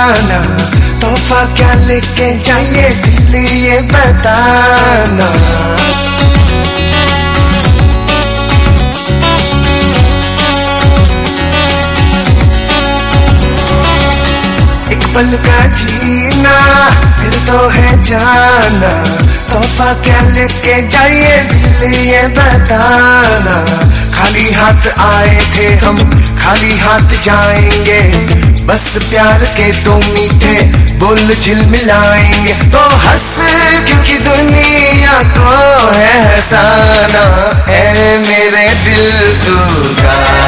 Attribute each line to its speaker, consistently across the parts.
Speaker 1: जाना तोहफा क्या लेके जाइए दिल ये बताना। एक पल का जीना, फिर तो है जाना। तोहफा क्या लेके जाइए दिल ये बताना। खाली हाथ आए थे हम, खाली हाथ जाएँगे। बस प्यार के दो मीठे बोल मिलाएँगे। तो हंस, क्योंकि दुनिया को है हसाना। है मेरे दिल तू गाए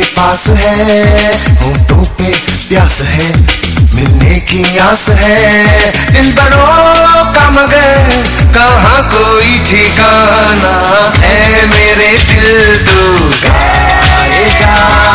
Speaker 1: के पास है, होंठों पे प्यास है, मिलने की आस है। दिल बनो का मगर कहा कोई ठिकाना? है मेरे दिल तू गाए जा।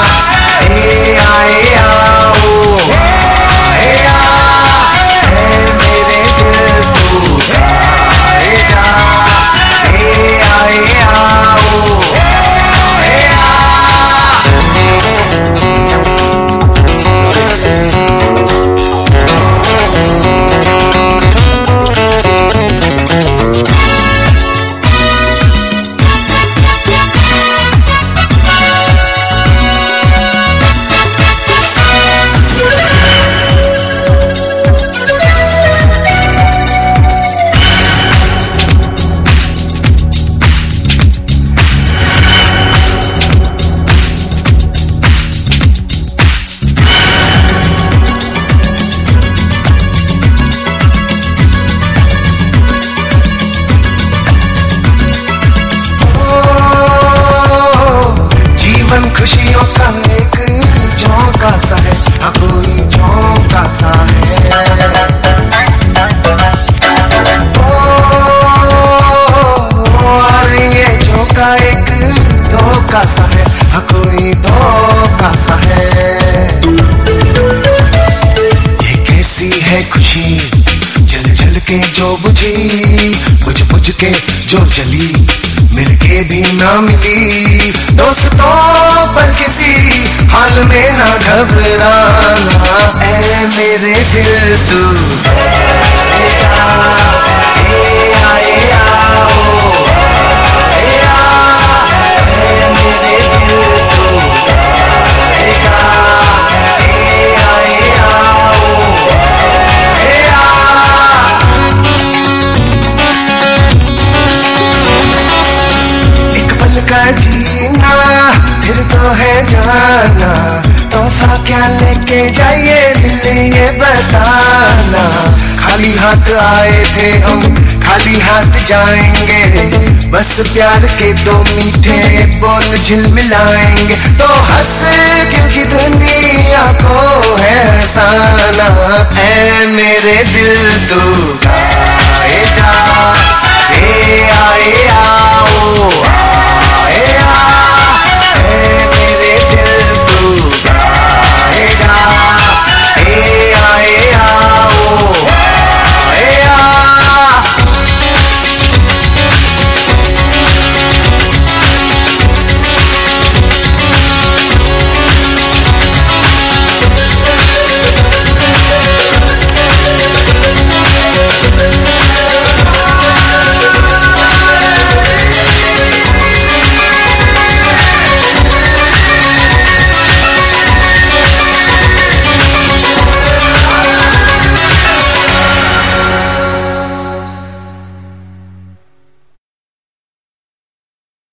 Speaker 1: जल जल के जो बुझी, बुझ बुझ के जो जली, मिलके भी ना मिली। दोस्तों पर किसी हाल में ना घबराना। जीना, फिर तो है जाना। तोहफा क्या लेके जाइए, दिल ये बताना। खाली हाथ आए थे हम, खाली हाथ जाएँगे। बस प्यार के दो मीठे बोल झिलमिलाएँगे। तो हंस, क्योंकि दुनिया को है हसाना। है मेरे दिल तू